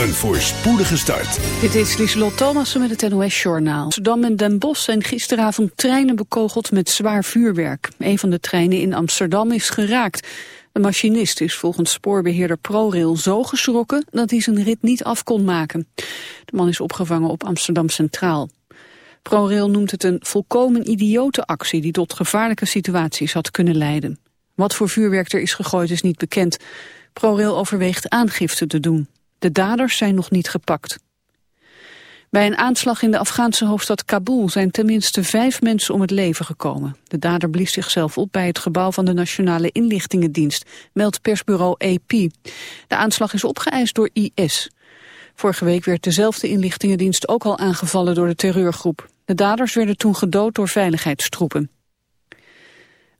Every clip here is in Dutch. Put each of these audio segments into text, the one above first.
Een voorspoedige start. Dit is Lieselot Thomassen met het NOS-journaal. Amsterdam en Den Bosch zijn gisteravond treinen bekogeld met zwaar vuurwerk. Een van de treinen in Amsterdam is geraakt. De machinist is volgens spoorbeheerder ProRail zo geschrokken dat hij zijn rit niet af kon maken. De man is opgevangen op Amsterdam Centraal. ProRail noemt het een volkomen idiote actie die tot gevaarlijke situaties had kunnen leiden. Wat voor vuurwerk er is gegooid is niet bekend. ProRail overweegt aangifte te doen. De daders zijn nog niet gepakt. Bij een aanslag in de Afghaanse hoofdstad Kabul zijn tenminste vijf mensen om het leven gekomen. De dader blies zichzelf op bij het gebouw van de Nationale Inlichtingendienst, meldt persbureau AP. De aanslag is opgeëist door IS. Vorige week werd dezelfde inlichtingendienst ook al aangevallen door de terreurgroep. De daders werden toen gedood door veiligheidstroepen.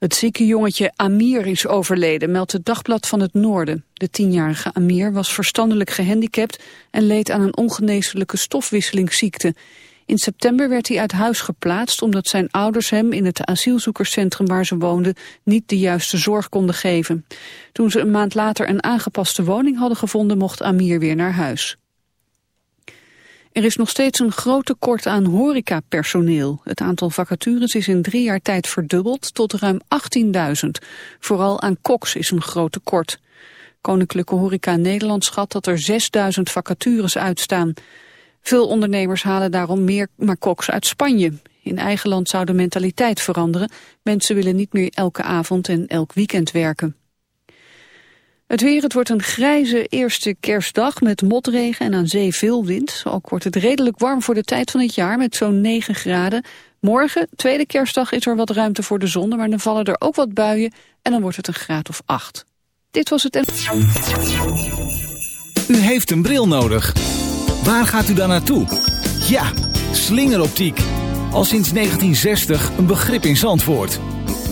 Het zieke jongetje Amir is overleden, meldt het Dagblad van het Noorden. De tienjarige Amir was verstandelijk gehandicapt en leed aan een ongeneeslijke stofwisselingsziekte. In september werd hij uit huis geplaatst omdat zijn ouders hem in het asielzoekerscentrum waar ze woonden niet de juiste zorg konden geven. Toen ze een maand later een aangepaste woning hadden gevonden mocht Amir weer naar huis. Er is nog steeds een groot tekort aan horecapersoneel. Het aantal vacatures is in drie jaar tijd verdubbeld tot ruim 18.000. Vooral aan koks is een groot tekort. Koninklijke Horeca Nederland schat dat er 6.000 vacatures uitstaan. Veel ondernemers halen daarom meer maar koks uit Spanje. In eigen land zou de mentaliteit veranderen. Mensen willen niet meer elke avond en elk weekend werken. Het weer, het wordt een grijze eerste kerstdag met motregen en aan zee veel wind. Ook wordt het redelijk warm voor de tijd van het jaar met zo'n 9 graden. Morgen, tweede kerstdag, is er wat ruimte voor de zon, maar dan vallen er ook wat buien en dan wordt het een graad of 8. Dit was het... U heeft een bril nodig. Waar gaat u dan naartoe? Ja, slingeroptiek. Al sinds 1960 een begrip in Zandvoort.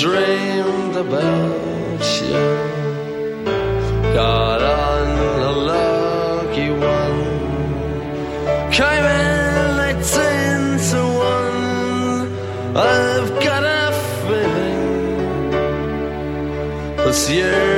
dreamed about you. Got on a lucky one, came in like ten to one. I've got a feeling this year's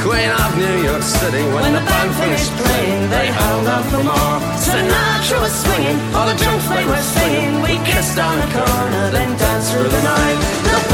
queen of New York City. When, when the band finished playing, they held out for more. Sinatra was swinging, all the junk they were singing. We kissed on the corner, then danced through the night.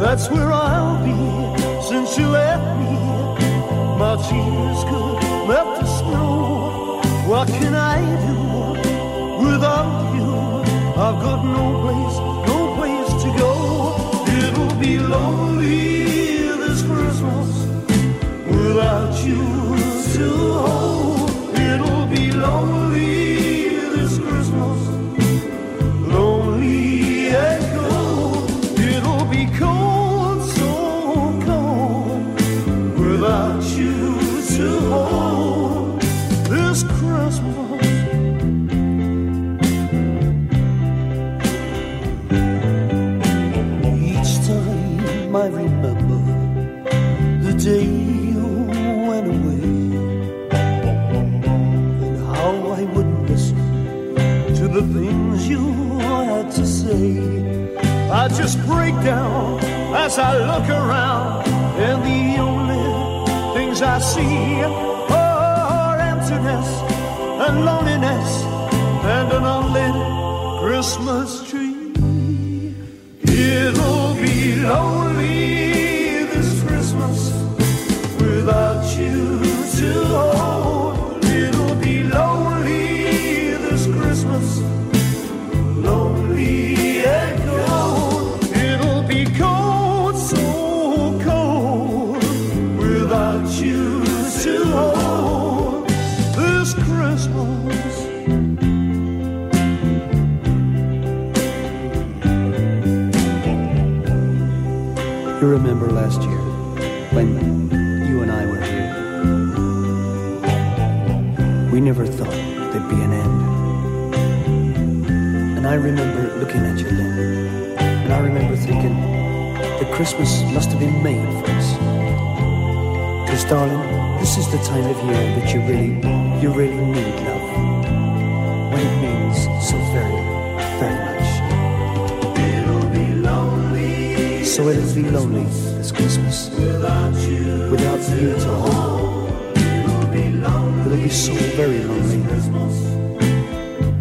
That's where I'll be since you left me. My tears could melt the snow. What can I do without you? I've got no place, no place to go. It'll be lonely. So it'll be lonely this Christmas without you, without you It'll be so very lonely,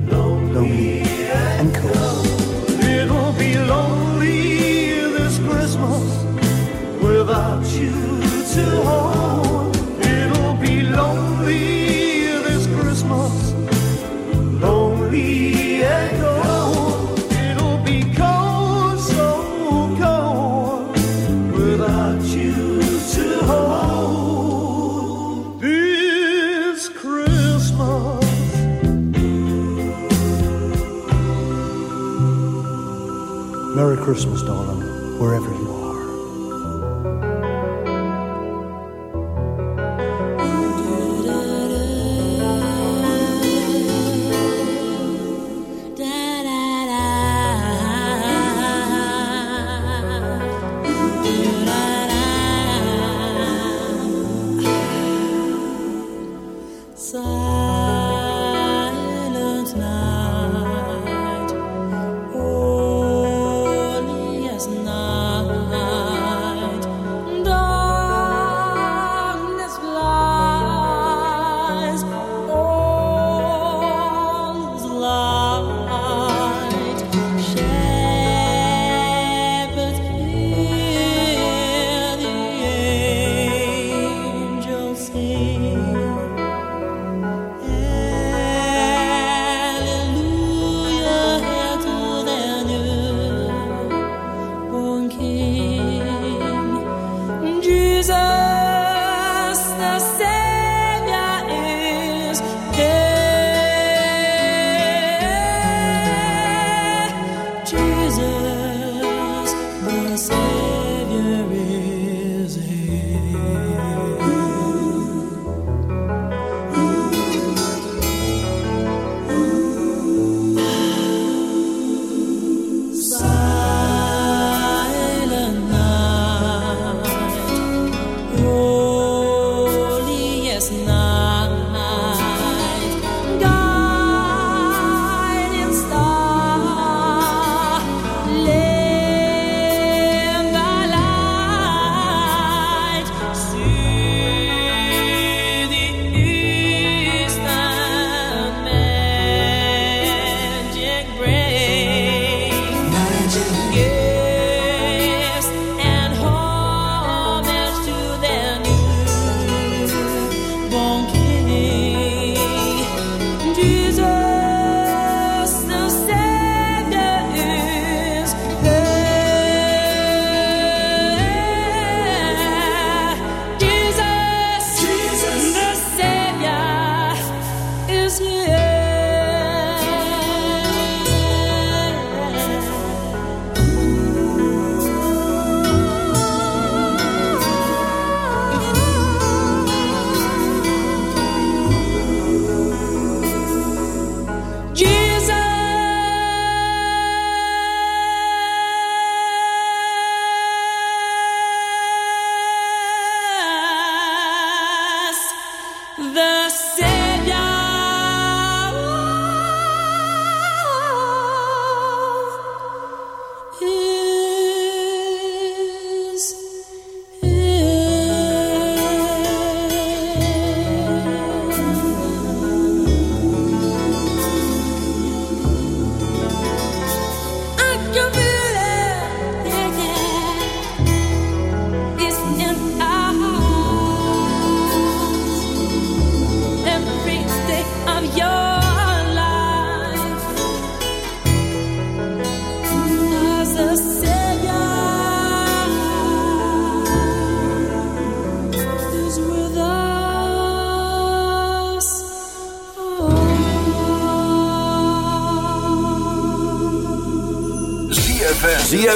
lonely and cold. Christmas, darling, wherever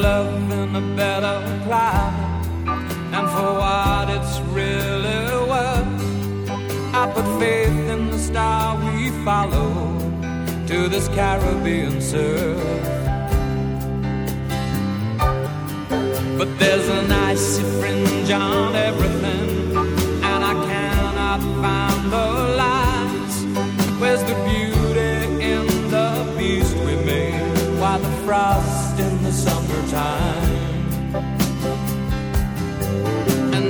love in a better climate, and for what it's really worth, I put faith in the star we follow to this Caribbean surf. But there's an icy fringe on everything, and I cannot find the lines. Where's the beauty in the beast we made? Why the frost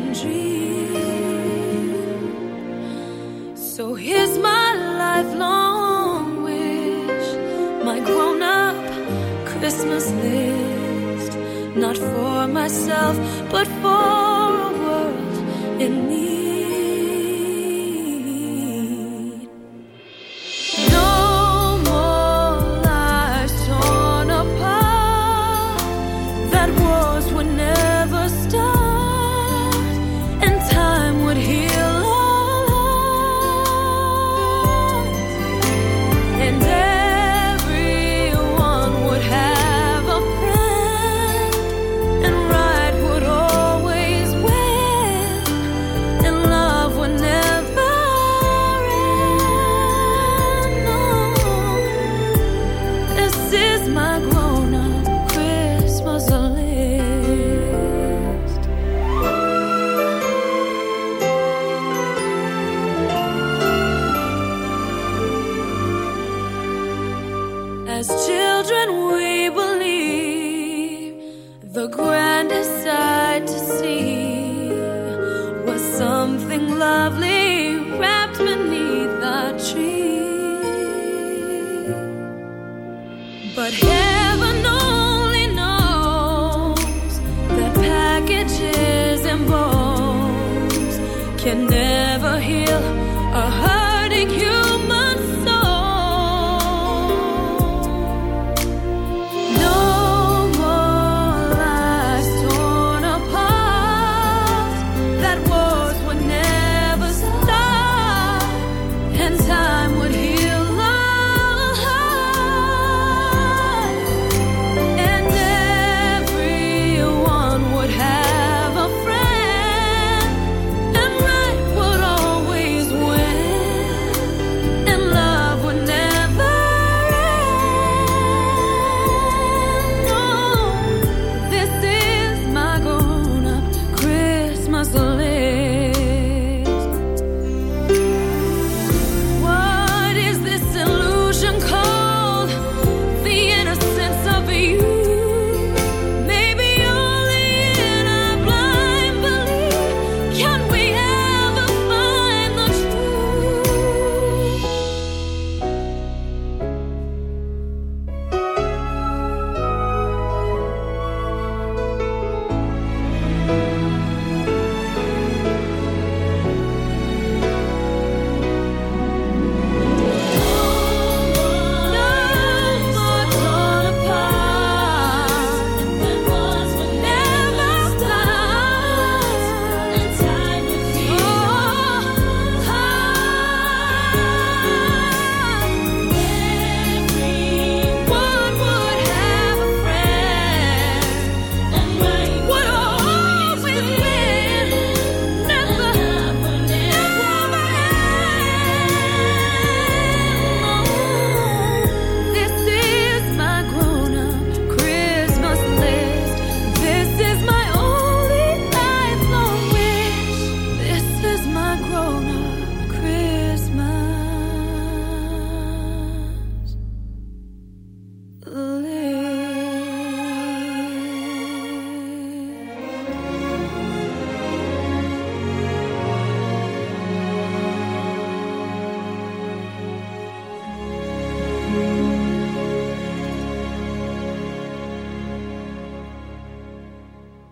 and dream. So here's my lifelong wish, my grown up Christmas list. Not for myself, but for a world in need.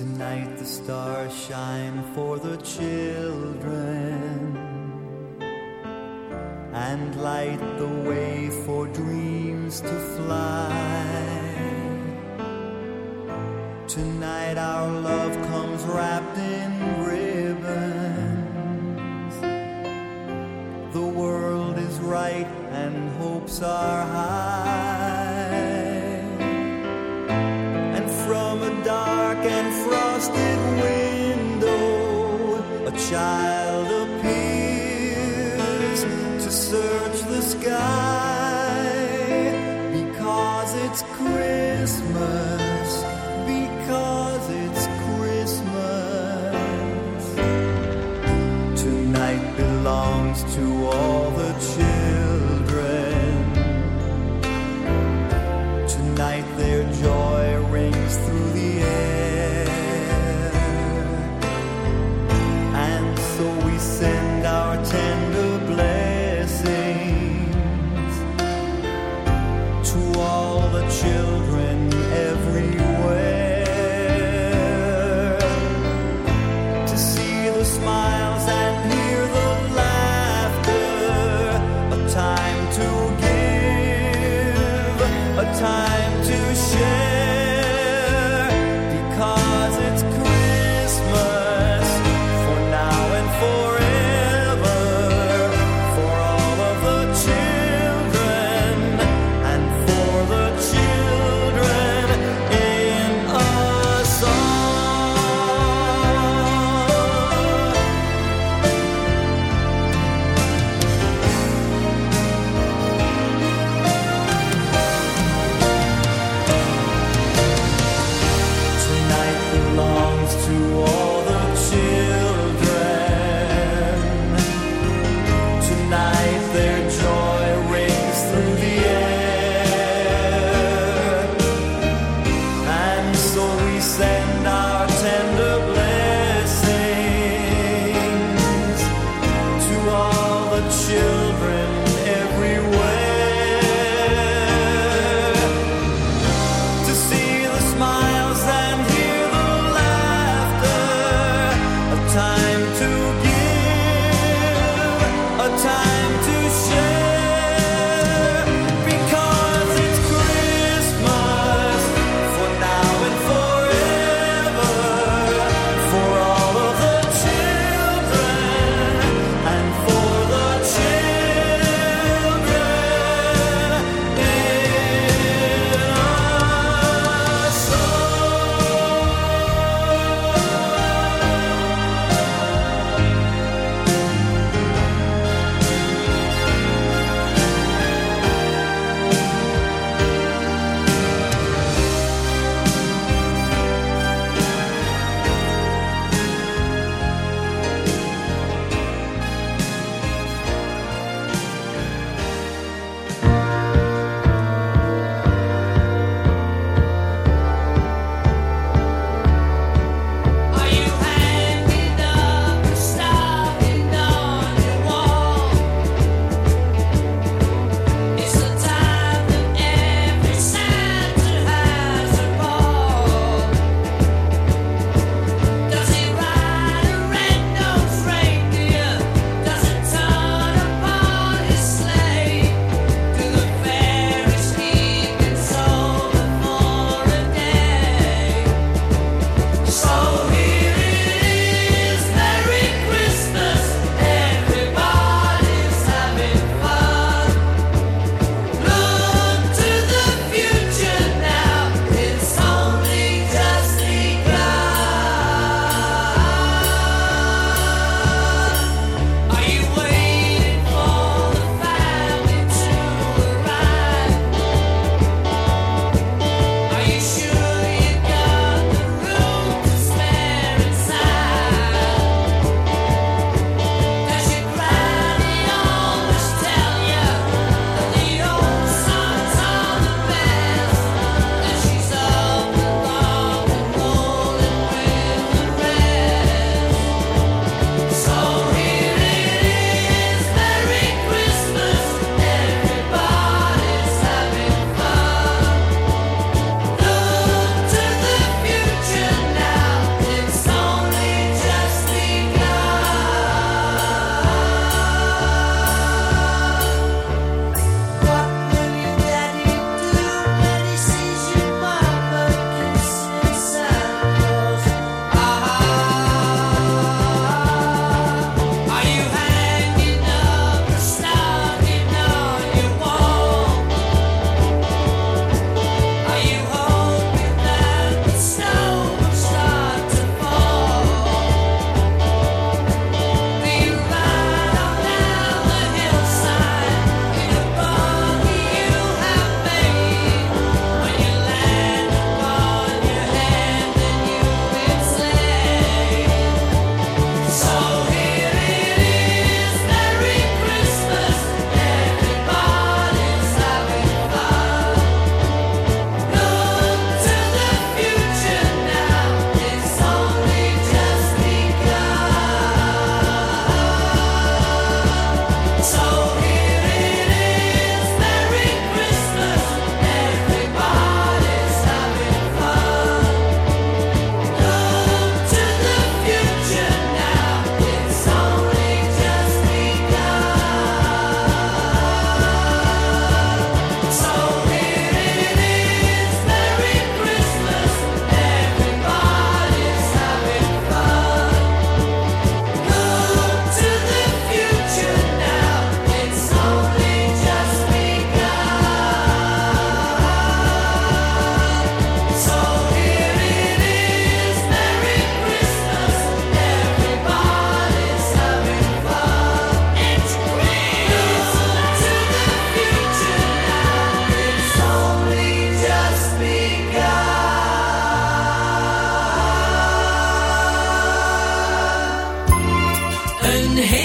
Tonight the stars shine for the children and light the way for dreams to fly. Tonight our love comes wrapped in.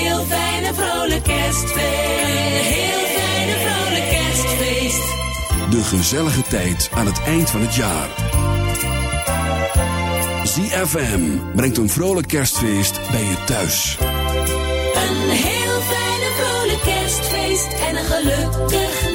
heel fijn en vrolijk kerstfeest. Een heel fijn en vrolijk kerstfeest. De gezellige tijd aan het eind van het jaar. ZFM brengt een vrolijk kerstfeest bij je thuis. Een heel fijn en vrolijk kerstfeest en een gelukkig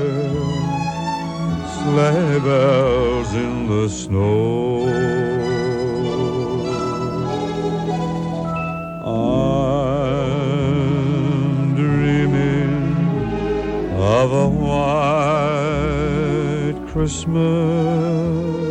sleigh bells in the snow. I'm dreaming of a white Christmas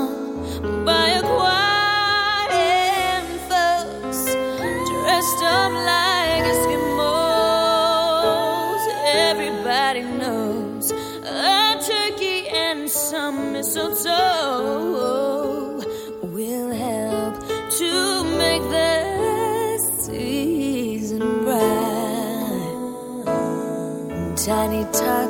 mistletoe will help to make the season bright. Tiny tots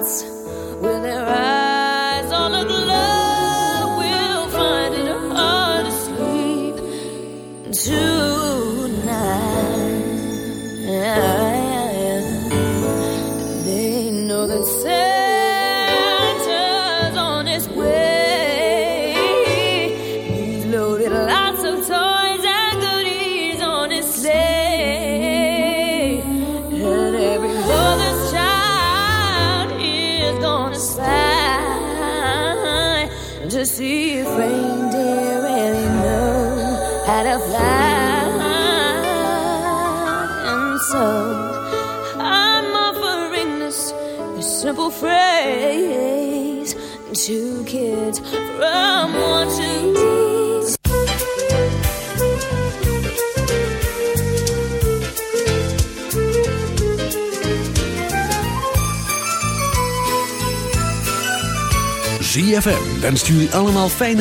ZFM wenst jullie allemaal fijne